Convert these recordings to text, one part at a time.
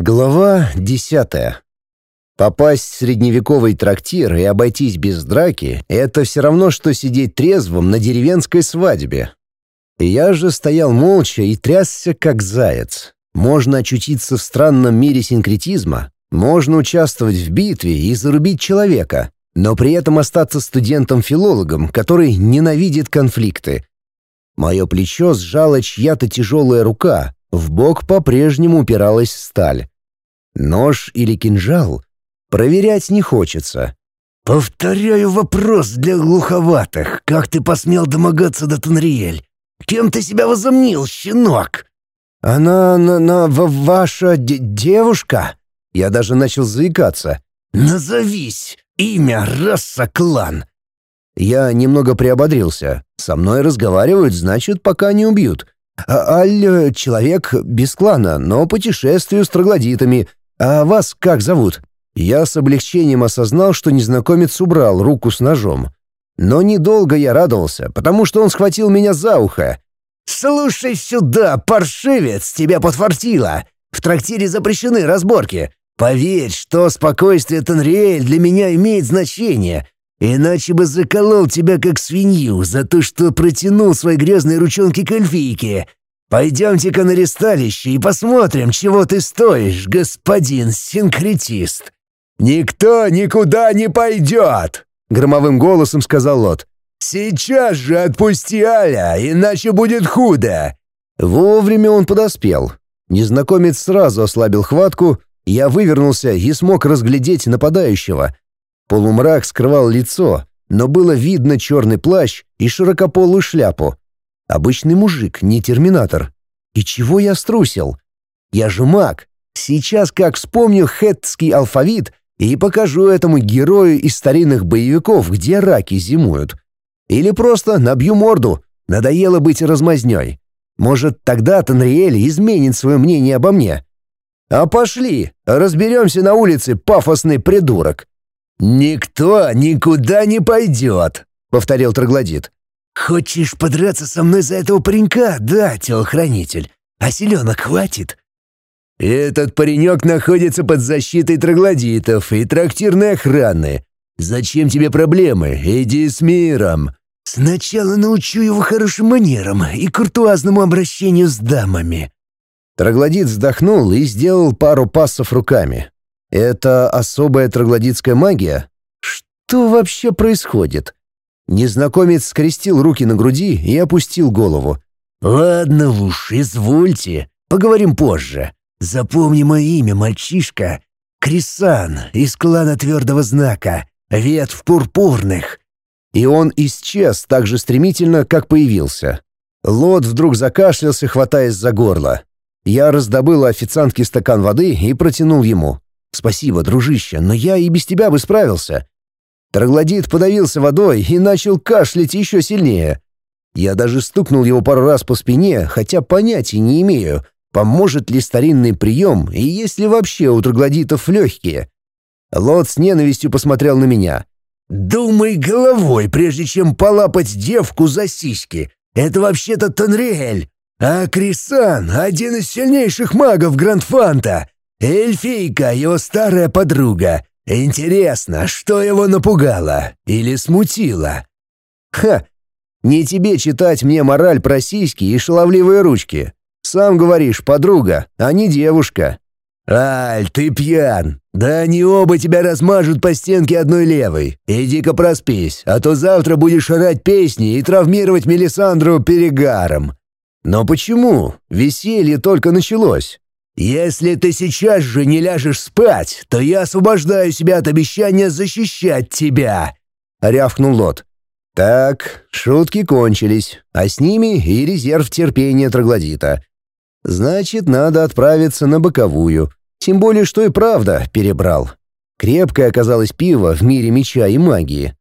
Глава десятая. Попасть в средневековый трактир и обойтись без драки — это все равно, что сидеть трезвым на деревенской свадьбе. Я же стоял молча и трясся, как заяц. Можно очутиться в странном мире синкретизма, можно участвовать в битве и зарубить человека, но при этом остаться студентом-филологом, который ненавидит конфликты. Мое плечо сжала чья-то тяжелая рука, в бок по-прежнему упиралась сталь. Нож или кинжал? Проверять не хочется. «Повторяю вопрос для глуховатых. Как ты посмел домогаться до Танриэль? Кем ты себя возомнил, щенок?» «Она на, на ваша девушка?» Я даже начал заикаться. «Назовись! Имя, раса, клан!» Я немного приободрился. Со мной разговаривают, значит, пока не убьют. А Аль — человек без клана, но путешествую с троглодитами. А вас как зовут?» Я с облегчением осознал, что незнакомец убрал руку с ножом. Но недолго я радовался, потому что он схватил меня за ухо. «Слушай сюда, паршивец, тебя подфартило! В трактире запрещены разборки. Поверь, что спокойствие Танриэль для меня имеет значение. Иначе бы заколол тебя как свинью за то, что протянул свои грязные ручонки к эльфийке. Пойдемте-ка на ресталище и посмотрим, чего ты стоишь, господин синкретист». «Никто никуда не пойдет!» — громовым голосом сказал Лот. «Сейчас же отпусти Аля, иначе будет худо!» Вовремя он подоспел. Незнакомец сразу ослабил хватку, я вывернулся и смог разглядеть нападающего — Полумрак скрывал лицо, но было видно черный плащ и широкополую шляпу. Обычный мужик, не терминатор. И чего я струсил? Я же маг. Сейчас как вспомню хеттский алфавит и покажу этому герою из старинных боевиков, где раки зимуют. Или просто набью морду. Надоело быть размазнёй. Может, тогда Танриэль изменит свое мнение обо мне. А пошли, разберемся на улице, пафосный придурок. «Никто никуда не пойдет», — повторил троглодит. «Хочешь подраться со мной за этого паренька? Да, телохранитель. А селенок хватит?» «Этот паренек находится под защитой троглодитов и трактирной охраны. Зачем тебе проблемы? Иди с миром». «Сначала научу его хорошим манерам и куртуазному обращению с дамами». Троглодит вздохнул и сделал пару пассов руками. Это особая троглодитская магия? Что вообще происходит? Незнакомец скрестил руки на груди и опустил голову. «Ладно уж, извольте. Поговорим позже. Запомни мое имя, мальчишка. Крисан из клана Твердого Знака. Ветвь пурпурных». И он исчез так же стремительно, как появился. Лот вдруг закашлялся, хватаясь за горло. Я раздобыл официантке стакан воды и протянул ему. «Спасибо, дружище, но я и без тебя бы справился». Троглодит подавился водой и начал кашлять еще сильнее. Я даже стукнул его пару раз по спине, хотя понятия не имею, поможет ли старинный прием и есть ли вообще у троглодитов легкие. Лот с ненавистью посмотрел на меня. «Думай головой, прежде чем полапать девку за сиськи. Это вообще-то Танриэль. А Крисан — один из сильнейших магов Грандфанта. Эльфийка — его старая подруга. Интересно, что его напугало или смутило? Ха! Не тебе читать мне мораль про сиськи и шаловливые ручки. Сам говоришь, подруга, а не девушка. «Аль, ты пьян! Да они оба тебя размажут по стенке одной левой. Иди-ка проспись, а то завтра будешь орать песни и травмировать Мелисандру перегаром». «Но почему? Веселье только началось. «Если ты сейчас же не ляжешь спать, то я освобождаю себя от обещания защищать тебя!» — рявкнул Лот. «Так, шутки кончились, а с ними и резерв терпения троглодита. Значит, надо отправиться на боковую, тем более, что и правда перебрал. Крепкое оказалось пиво в мире меча и магии.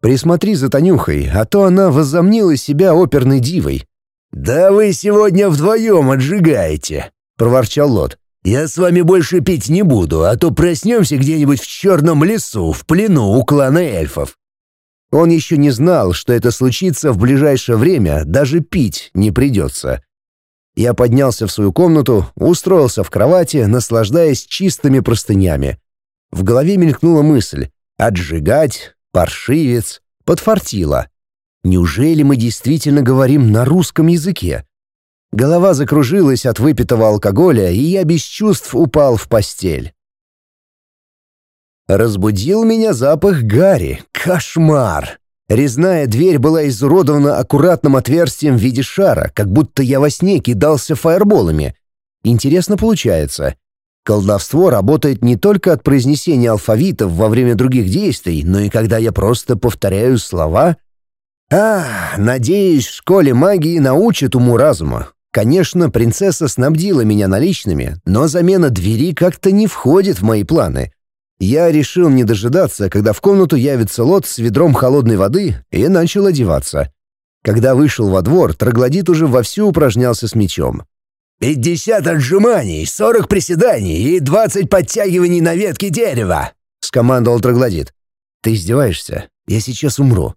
Присмотри за Танюхой, а то она возомнила себя оперной дивой». «Да вы сегодня вдвоем отжигаете!» — проворчал Лот. «Я с вами больше пить не буду, а то проснемся где-нибудь в черном лесу, в плену у клана эльфов». Он еще не знал, что это случится в ближайшее время, даже пить не придется. Я поднялся в свою комнату, устроился в кровати, наслаждаясь чистыми простынями. В голове мелькнула мысль «отжигать», «паршивец», «подфартило». Неужели мы действительно говорим на русском языке? Голова закружилась от выпитого алкоголя, и я без чувств упал в постель. Разбудил меня запах гари. Кошмар! Резная дверь была изуродована аккуратным отверстием в виде шара, как будто я во сне кидался фаерболами. Интересно получается. Колдовство работает не только от произнесения алфавитов во время других действий, но и когда я просто повторяю слова. А, надеюсь, в школе магии научат уму-разума. Конечно, принцесса снабдила меня наличными, но замена двери как-то не входит в мои планы. Я решил не дожидаться, когда в комнату явится лот с ведром холодной воды, и начал одеваться. Когда вышел во двор, троглодит уже вовсю упражнялся с мечом. «Пятьдесят отжиманий, сорок приседаний и двадцать подтягиваний на ветке дерева!» — скомандовал троглодит. «Ты издеваешься? Я сейчас умру».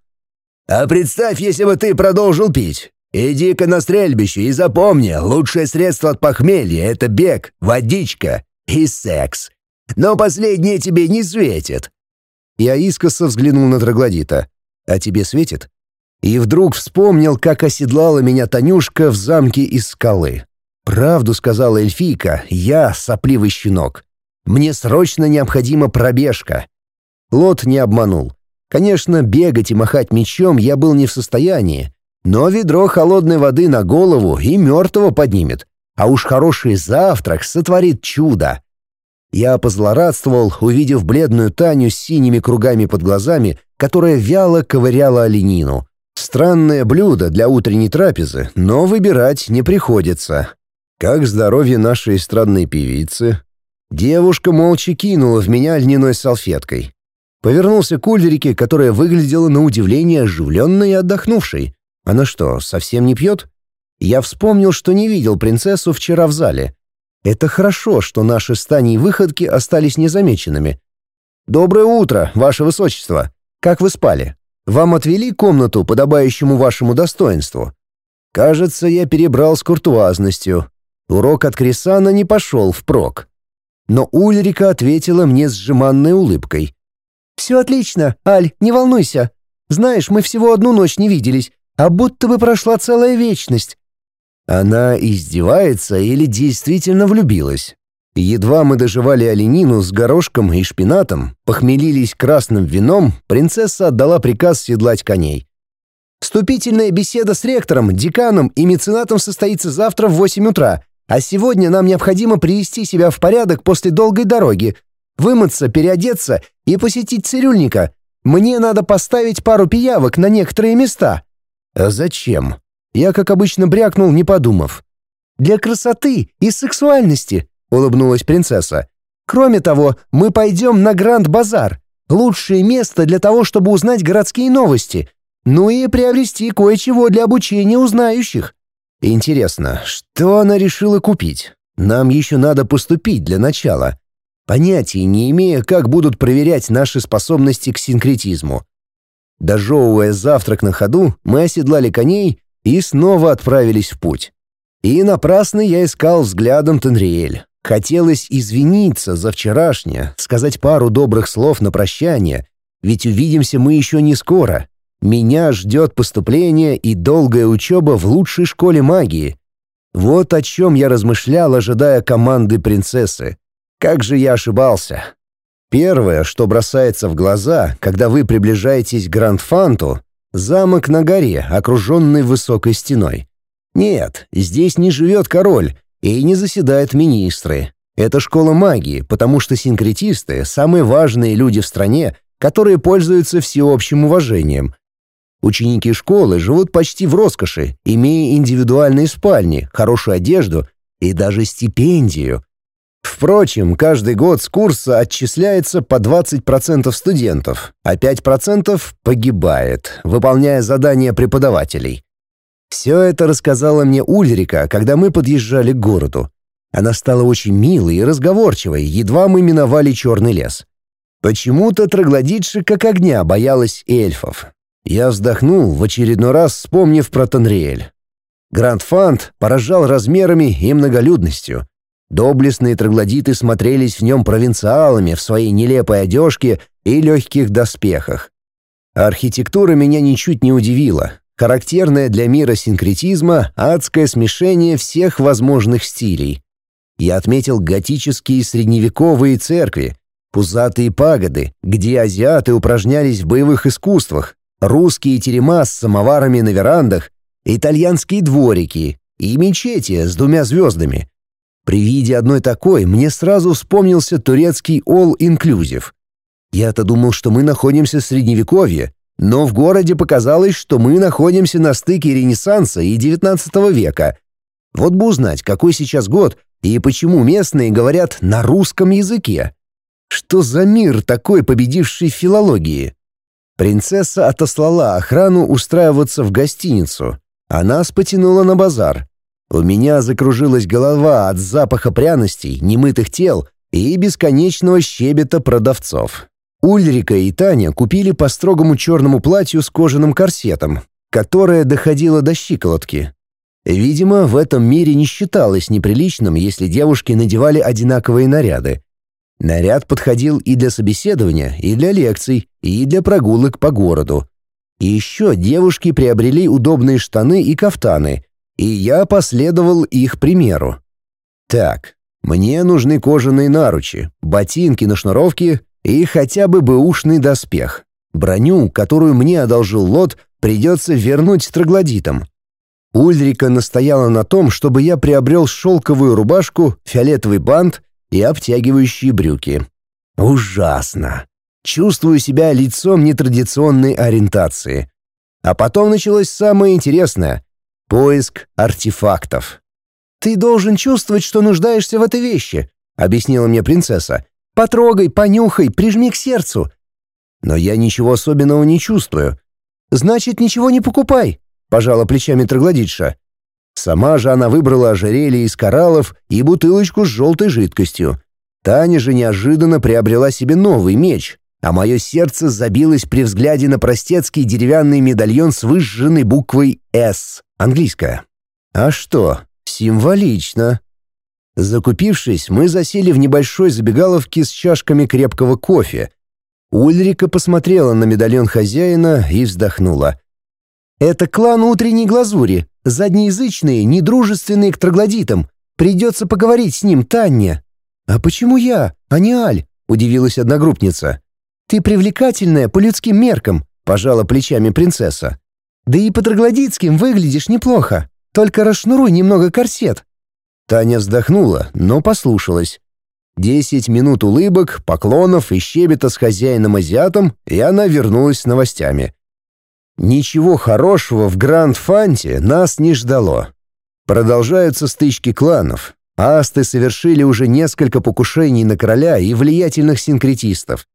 «А представь, если бы ты продолжил пить. Иди-ка на стрельбище и запомни, лучшее средство от похмелья — это бег, водичка и секс. Но последнее тебе не светит». Я искоса взглянул на троглодита. «А тебе светит?» И вдруг вспомнил, как оседлала меня Танюшка в замке из скалы. «Правду сказала эльфийка, я сопливый щенок. Мне срочно необходима пробежка». Лот не обманул. Конечно, бегать и махать мечом я был не в состоянии, но ведро холодной воды на голову и мертвого поднимет. А уж хороший завтрак сотворит чудо. Я позлорадствовал, увидев бледную Таню с синими кругами под глазами, которая вяло ковыряла оленину. Странное блюдо для утренней трапезы, но выбирать не приходится. Как здоровье нашей эстрадной певицы? Девушка молча кинула в меня льняной салфеткой. Повернулся к Ульрике, которая выглядела на удивление оживленной и отдохнувшей. Она что, совсем не пьет? Я вспомнил, что не видел принцессу вчера в зале. Это хорошо, что наши стани выходки остались незамеченными. «Доброе утро, ваше высочество! Как вы спали? Вам отвели комнату, подобающему вашему достоинству?» Кажется, я перебрал с куртуазностью. Урок от Крисана не пошел впрок. Но Ульрика ответила мне с сжиманной улыбкой. «Все отлично, Аль, не волнуйся. Знаешь, мы всего одну ночь не виделись, а будто бы прошла целая вечность. Она издевается или действительно влюбилась? Едва мы доживали оленину с горошком и шпинатом, похмелились красным вином, принцесса отдала приказ седлать коней. «Вступительная беседа с ректором, деканом и меценатом состоится завтра в 8 утра, а сегодня нам необходимо привести себя в порядок после долгой дороги, вымыться, переодеться и посетить цирюльника. Мне надо поставить пару пиявок на некоторые места». «А зачем?» Я, как обычно, брякнул, не подумав. «Для красоты и сексуальности», — улыбнулась принцесса. «Кроме того, мы пойдем на Гранд-базар. Лучшее место для того, чтобы узнать городские новости. Ну и приобрести кое-чего для обучения узнающих». «Интересно, что она решила купить? Нам еще надо поступить для начала. Понятия не имея, как будут проверять наши способности к синкретизму. Дожевывая завтрак на ходу, мы оседлали коней и снова отправились в путь. И напрасно я искал взглядом Тенриэль. Хотелось извиниться за вчерашнее, сказать пару добрых слов на прощание, ведь увидимся мы еще не скоро. Меня ждет поступление и долгая учеба в лучшей школе магии. Вот о чем я размышлял, ожидая команды принцессы. Как же я ошибался. Первое, что бросается в глаза, когда вы приближаетесь к Гранд-Фанту, Замок на горе, окруженный высокой стеной. Нет, здесь не живет король и не заседают министры. Это школа магии, потому что синкретисты — самые важные люди в стране, которые пользуются всеобщим уважением. Ученики школы живут почти в роскоши, имея индивидуальные спальни, хорошую одежду и даже стипендию. Впрочем, каждый год с курса отчисляется по 20% студентов, а 5% погибает, выполняя задания преподавателей. Все это рассказала мне Ульрика, когда мы подъезжали к городу. Она стала очень милой и разговорчивой, едва мы миновали черный лес. Почему-то троглодитша как огня боялась эльфов. Я вздохнул, в очередной раз вспомнив про Танриэль. Гранд Фант поражал размерами и многолюдностью. Доблестные троглодиты смотрелись в нем провинциалами в своей нелепой одежке и легких доспехах. Архитектура меня ничуть не удивила. Характерное для мира синкретизма адское смешение всех возможных стилей. Я отметил готические средневековые церкви, пузатые пагоды, где азиаты упражнялись в боевых искусствах, русские терема с самоварами на верандах, итальянские дворики и мечети с двумя звездами. При виде одной такой мне сразу вспомнился турецкий All Inclusive. Я-то думал, что мы находимся в Средневековье, но в городе показалось, что мы находимся на стыке Ренессанса и XIX века. Вот бы узнать, какой сейчас год и почему местные говорят на русском языке. Что за мир такой, победивший в филологии? Принцесса отослала охрану устраиваться в гостиницу, а нас потянула на базар. У меня закружилась голова от запаха пряностей, немытых тел и бесконечного щебета продавцов. Ульрика и Таня купили по строгому черному платью с кожаным корсетом, которое доходило до щиколотки. Видимо, в этом мире не считалось неприличным, если девушки надевали одинаковые наряды. Наряд подходил и для собеседования, и для лекций, и для прогулок по городу. И еще девушки приобрели удобные штаны и кафтаны, и я последовал их примеру. Так, мне нужны кожаные наручи, ботинки на шнуровке и хотя бы бэушный доспех. Броню, которую мне одолжил Лот, придется вернуть троглодитам. Ульрика настояла на том, чтобы я приобрел шелковую рубашку, фиолетовый бант и обтягивающие брюки. Ужасно. Чувствую себя лицом нетрадиционной ориентации. А потом началось самое интересное — поиск артефактов. «Ты должен чувствовать, что нуждаешься в этой вещи», — объяснила мне принцесса. «Потрогай, понюхай, прижми к сердцу». Но я ничего особенного не чувствую. «Значит, ничего не покупай», — пожала плечами троглодитша. Сама же она выбрала ожерелье из кораллов и бутылочку с желтой жидкостью. Таня же неожиданно приобрела себе новый меч, а мое сердце забилось при взгляде на простецкий деревянный медальон с выжженной буквой «С», английская. А что, символично. Закупившись, мы засели в небольшой забегаловке с чашками крепкого кофе. Ульрика посмотрела на медальон хозяина и вздохнула. «Это клан утренней глазури заднеязычные, недружественные к троглодитам. Придется поговорить с ним, Таня». «А почему я, а не Аль?» — удивилась одногруппница. «Ты привлекательная по людским меркам», — пожала плечами принцесса. «Да и по троглодитским выглядишь неплохо. Только расшнуруй немного корсет». Таня вздохнула, но послушалась. Десять минут улыбок, поклонов и щебета с хозяином-азиатом, и она вернулась с новостями. Ничего хорошего в Гранд-Фанте нас не ждало. Продолжаются стычки кланов. Асты совершили уже несколько покушений на короля и влиятельных синкретистов.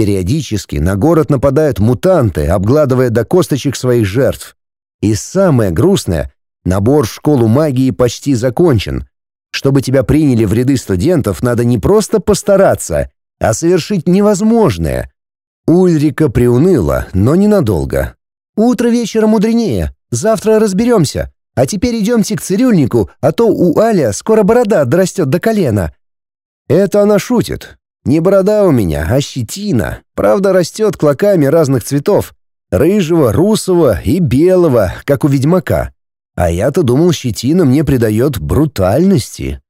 Периодически на город нападают мутанты, обгладывая до косточек своих жертв. И самое грустное — набор в школу магии почти закончен. Чтобы тебя приняли в ряды студентов, надо не просто постараться, а совершить невозможное. Ульрика приуныла, но ненадолго. Утро вечера мудренее. Завтра разберемся. А теперь идемте к цирюльнику, а то у Аля скоро борода дорастет до колена». Это она шутит. Не борода у меня, а щетина. Правда, растет клоками разных цветов. Рыжего, русого и белого, как у ведьмака. А я-то думал, щетина мне придает брутальности.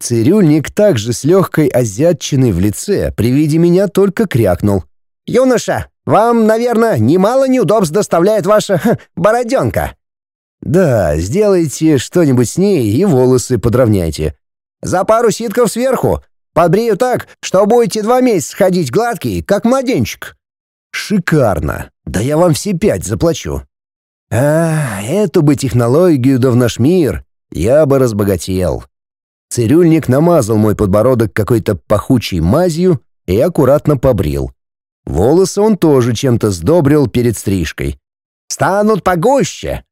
Цирюльник также с легкой азиатчиной в лице при виде меня только крякнул. «Юноша, вам, наверное, немало неудобств доставляет ваша ха, бороденка». «Да, сделайте что-нибудь с ней и волосы подровняйте. За пару ситков сверху. Подбрею так, что будете два месяца ходить гладкий, как младенчик». «Шикарно. Да я вам все пять заплачу». «А, эту бы технологию да в наш мир. Я бы разбогател». Цирюльник намазал мой подбородок какой-то пахучей мазью и аккуратно побрил. Волосы он тоже чем-то сдобрил перед стрижкой. «Станут погуще!»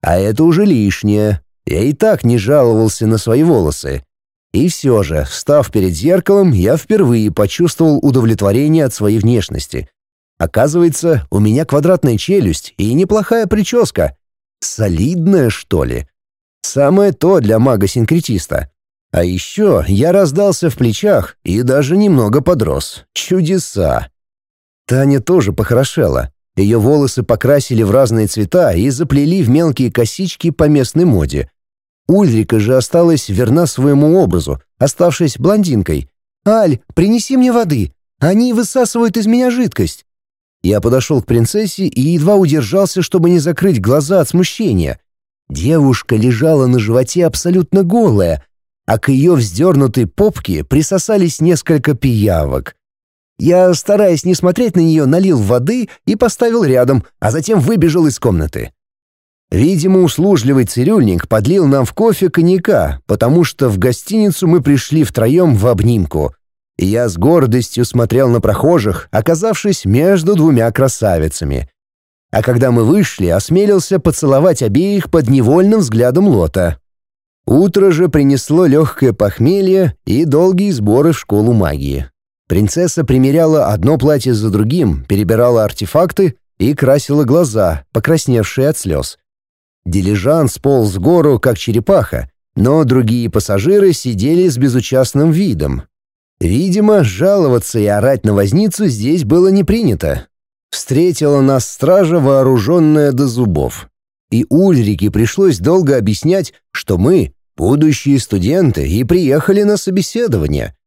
А это уже лишнее. Я и так не жаловался на свои волосы. И все же, встав перед зеркалом, я впервые почувствовал удовлетворение от своей внешности. Оказывается, у меня квадратная челюсть и неплохая прическа. Солидная, что ли? Самое то для мага-синкретиста. А еще я раздался в плечах и даже немного подрос. Чудеса! Таня тоже похорошела. Ее волосы покрасили в разные цвета и заплели в мелкие косички по местной моде. Ульрика же осталась верна своему образу, оставшись блондинкой. «Аль, принеси мне воды. Они высасывают из меня жидкость». Я подошел к принцессе и едва удержался, чтобы не закрыть глаза от смущения. Девушка лежала на животе абсолютно голая, а к ее вздернутой попке присосались несколько пиявок. Я, стараясь не смотреть на нее, налил воды и поставил рядом, а затем выбежал из комнаты. Видимо, услужливый цирюльник подлил нам в кофе коньяка, потому что в гостиницу мы пришли втроем в обнимку. Я с гордостью смотрел на прохожих, оказавшись между двумя красавицами. А когда мы вышли, осмелился поцеловать обеих под невольным взглядом Лота. Утро же принесло легкое похмелье и долгие сборы в школу магии. Принцесса примеряла одно платье за другим, перебирала артефакты и красила глаза, покрасневшие от слез. Дилижанс полз гору, как черепаха, но другие пассажиры сидели с безучастным видом. Видимо, жаловаться и орать на возницу здесь было не принято. Встретила нас стража, вооруженная до зубов. И Ульрике пришлось долго объяснять, что мы — будущие студенты и приехали на собеседование —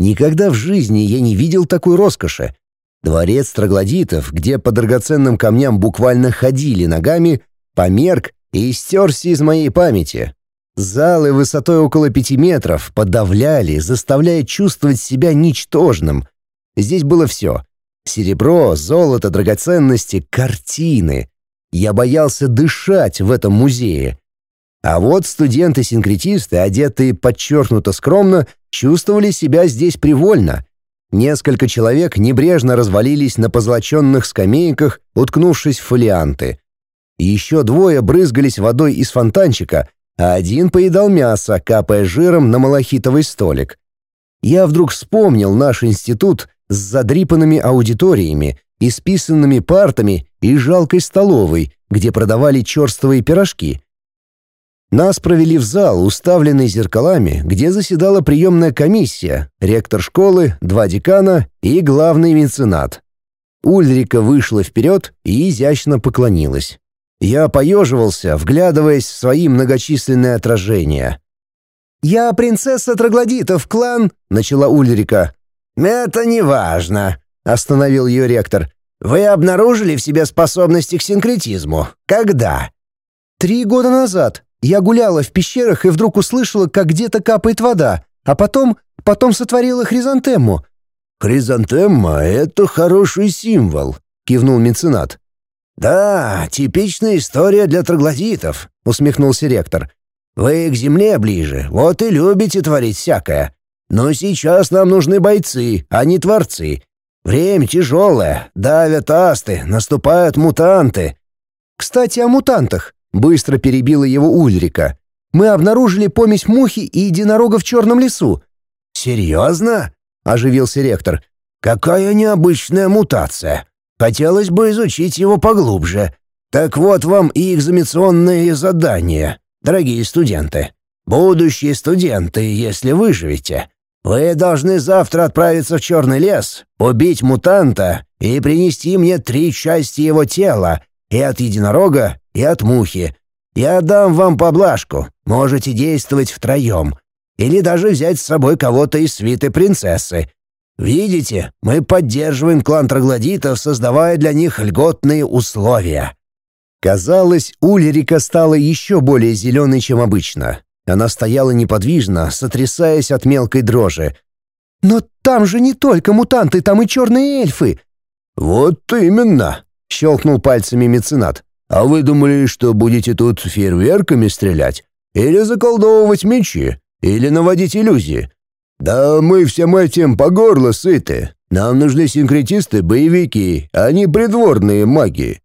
Никогда в жизни я не видел такой роскоши. Дворец троглодитов, где по драгоценным камням буквально ходили ногами, померк и стерся из моей памяти. Залы высотой около пяти метров подавляли, заставляя чувствовать себя ничтожным. Здесь было все. Серебро, золото, драгоценности, картины. Я боялся дышать в этом музее. А вот студенты-синкретисты, одетые подчеркнуто скромно, чувствовали себя здесь привольно. Несколько человек небрежно развалились на позлоченных скамейках, уткнувшись в фолианты. Еще двое брызгались водой из фонтанчика, а один поедал мясо, капая жиром на малахитовый столик. Я вдруг вспомнил наш институт с задрипанными аудиториями, исписанными партами и жалкой столовой, где продавали черствые пирожки — нас провели в зал, уставленный зеркалами, где заседала приемная комиссия, ректор школы, два декана и главный меценат. Ульрика вышла вперед и изящно поклонилась. Я поеживался, вглядываясь в свои многочисленные отражения. «Я принцесса Троглодитов, клан...» — начала Ульрика. «Это не важно», — остановил ее ректор. «Вы обнаружили в себе способности к синкретизму. Когда?» «Три года назад», я гуляла в пещерах и вдруг услышала, как где-то капает вода, а потом, потом сотворила хризантему». «Хризантемма — это хороший символ», — кивнул меценат. «Да, типичная история для троглодитов», — усмехнулся ректор. «Вы к земле ближе, вот и любите творить всякое. Но сейчас нам нужны бойцы, а не творцы. Время тяжелое, давят асты, наступают мутанты». «Кстати, о мутантах. Быстро перебила его Ульрика. «Мы обнаружили помесь мухи и единорога в черном лесу». «Серьезно?» — оживился ректор. «Какая необычная мутация. Хотелось бы изучить его поглубже. Так вот вам и экзаменационные задания, дорогие студенты. Будущие студенты, если выживете. Вы должны завтра отправиться в Черный лес, убить мутанта и принести мне три части его тела, и от единорога, и от мухи. Я дам вам поблажку, можете действовать втроем. Или даже взять с собой кого-то из свиты принцессы. Видите, мы поддерживаем клан троглодитов, создавая для них льготные условия». Казалось, Ульрика стала еще более зеленой, чем обычно. Она стояла неподвижно, сотрясаясь от мелкой дрожи. «Но там же не только мутанты, там и черные эльфы!» «Вот именно!» — щелкнул пальцами меценат. А вы думали, что будете тут фейерверками стрелять? Или заколдовывать мечи? Или наводить иллюзии? Да мы всем этим по горло сыты. Нам нужны синкретисты-боевики, а не придворные маги».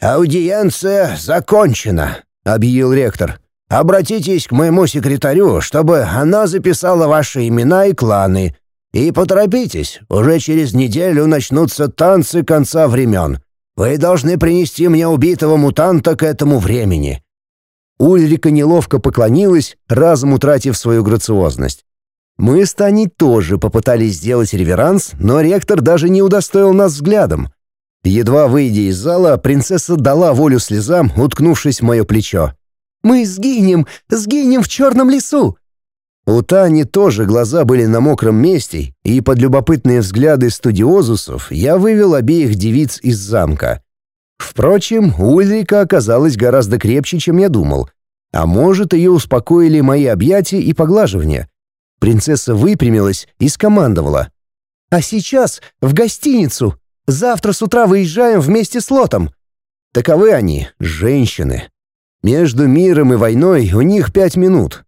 «Аудиенция закончена», — объявил ректор. «Обратитесь к моему секретарю, чтобы она записала ваши имена и кланы. И поторопитесь, уже через неделю начнутся танцы конца времен. Вы должны принести мне убитого мутанта к этому времени». Ульрика неловко поклонилась, разом утратив свою грациозность. Мы с Таней тоже попытались сделать реверанс, но ректор даже не удостоил нас взглядом. Едва выйдя из зала, принцесса дала волю слезам, уткнувшись в мое плечо. «Мы сгинем, сгинем в черном лесу!» У Тани тоже глаза были на мокром месте, и под любопытные взгляды студиозусов я вывел обеих девиц из замка. Впрочем, Ульрика оказалась гораздо крепче, чем я думал. А может, ее успокоили мои объятия и поглаживания. Принцесса выпрямилась и скомандовала. «А сейчас в гостиницу! Завтра с утра выезжаем вместе с Лотом!» Таковы они, женщины. Между миром и войной у них пять минут,